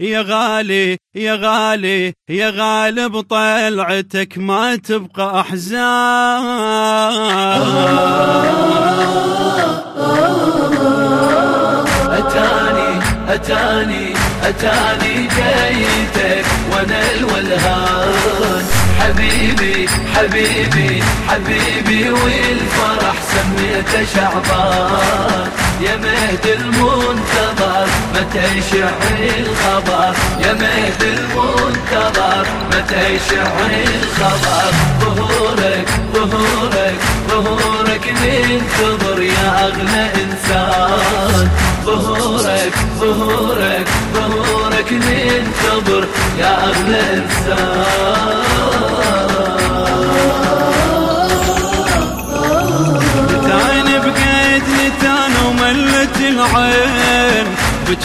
يا غالي يا غالي يا غالب طلعتك ما تبقى أحزان. أتاني أتاني أتاني جيتك وأنا الولهان. حبيبي حبيبي حبيبي والفرح سميته شعبان. يشع الخبر يا مهد المنتظر متى يشع الخبر؟ ظهورك ظهورك ظهورك ننتظر يا أغلى إنسان. ظهورك ظهورك ظهورك ننتظر يا أغلى إنسان.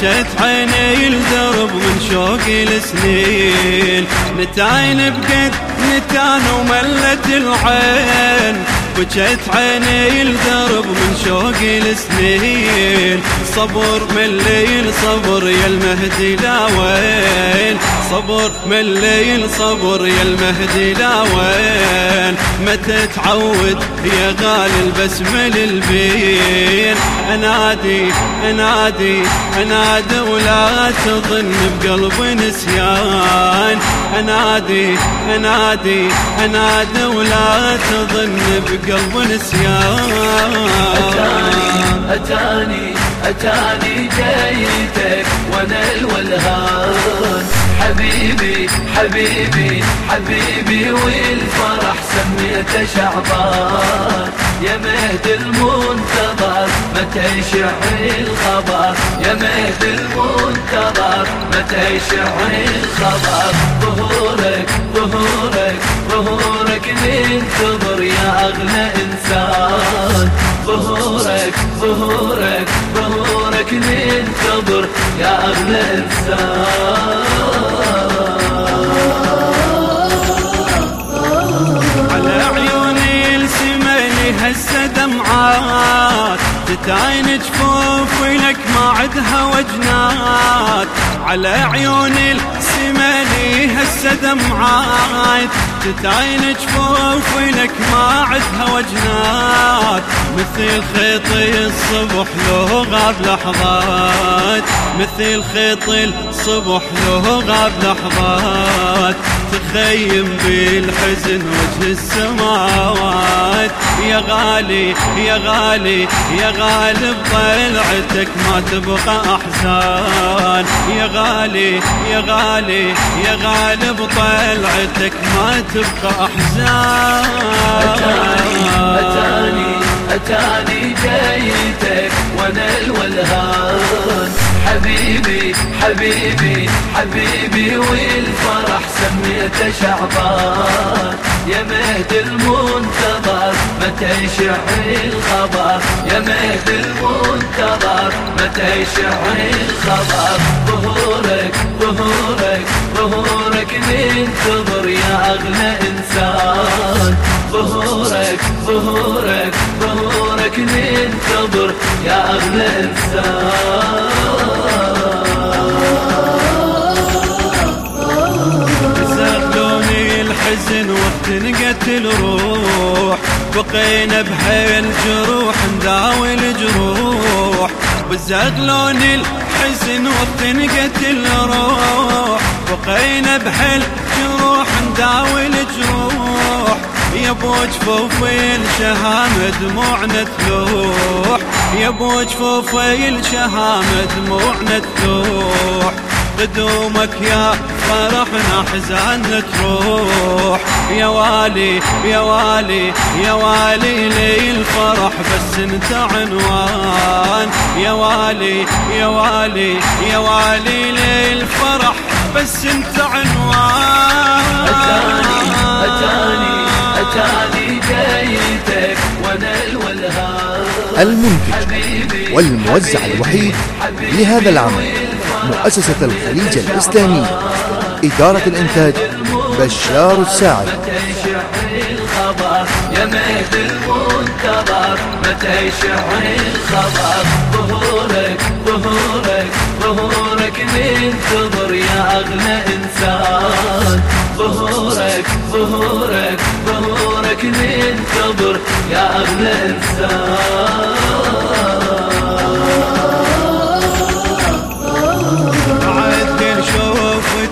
بكت عيني الدرب من شوق السنين. نتاين بقد نتان وملت العين. بكت عيني الدرب من شوق السنين. صبر من الليل صبر يا المهدي لا وين. صبر من الليل صبر يا المهدي لا وين؟ متى تعود يا غالي البسمة للبين أنادي أنادي أنادي ولا تظن بقلب نسيان. أنادي أنادي أنادي ولا تظن بقلب نسيان. اتاني اتاني اتاني جايتك وأنا الولهان حبيبي حبيبي حبيبي والفرح سميته شعبان. يا مهد المنتظر متى يشع الخبر. يا مهد المنتظر متى يشع الخبر. ظهورك ظهورك ظهورك ننتظر يا أغلى إنسان. ظهورك ظهورك ظهورك ننتظر يا أغلى إنسان هسه دمعات تتعين جفوف لك ما عدها وجنات. على عيون السمالي هسه دمعات تتعين جفوف لك ما عدها وجنات. مثل خيط الصبح لو غاب لحظات. مثل خيط الصبح لو غاب لحظات تخيم بالحزن وجه السماوات. يا غالي يا غالي يا غالب طلعتك ما تبقى أحزان. يا غالي يا غالي يا غالب طلعتك ما تبقى أحزان. أتاني أتاني أتاني جايتك وأنا الولهان حبيبي حبيبي حبيبي والفرح سميته شعبان. يا مهد المنتظر متى يشع الخبر. يا مهد المنتظر متى يشع الخبر. ظهورك ظهورك ظهورك ننتظر يا أغلى إنسان. ظهورك ظهورك ظهورك ننتظر يا أغلى إنسان. الحزن واختنقت الروح بقينا بحيل جروح نداوي الجروح. بزغلون الحزن واختنقت الروح بقينا بحيل جروح نداوي الجروح. يا ابو جفوفي الشهام دموعنا تلوح يا ابو جفوفي الشهام دموعنا تلوح قدومك يا فرحنا حزان تروح. يا والي يا والي يا والي لي الفرح بس انت عنوان. يا والي يا والي يا والي لي الفرح بس انت عنوان. أتاني أتاني أتاني جايتك وأنا الولهان. المنتج والموزع الوحيد لهذا العمل مؤسسة الخليج الإسلامي. إدارة الإنتاج بشار الساعد. يا مهد المنتظر متى يشع الخبر ظهورك ظهورك ظهورك ننتظر يا أغلى إنسان ظهورك ظهورك ظهورك ننتظر يا أغلى إنسان.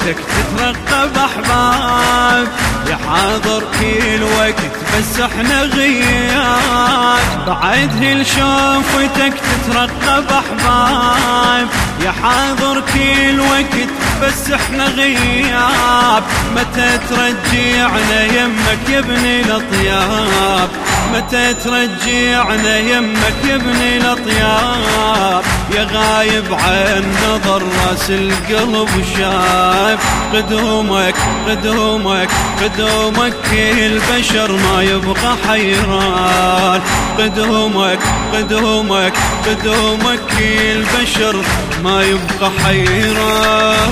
صوتك تترقب احباب يا حاضر كل وقت بس إحنا غياب بعد هل شوفتك تترقب احباب يا حاضر كل وقت بس إحنا غياب متى ترجعنا يمك يا ابن الأطياب؟ متى ترجعنا يمك يا ابن الأطياب؟ يا غايب عن نظر رأس القلب شايف قدومك قدومك قدومك كل بشر ما يبقى حيران. قدومك قدومك قدومك كل بشر ما يبقى حيران.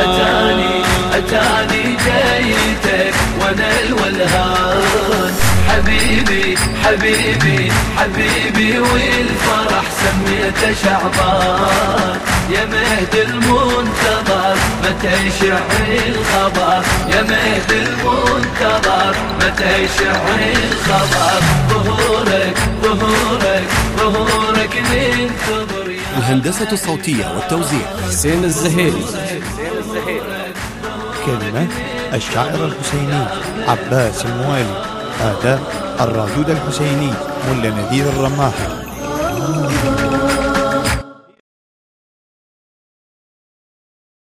أتاني أتاني أتاني جيتك وأنا الولهان حبيبي حبيبي حبيبي والفرح سميته شعبان. يا مهد المنتظر متى يشع الخبر. يا مهد المنتظر متى يشع الخبر. ظهورك ظهورك ظهورك ننتظر الهندسة الصوتية والتوزيع. حسين الزهيري. كلمة الشاعر الحسيني عباس الموالي. أداء الرادود الحسيني ملا نذير الرماحي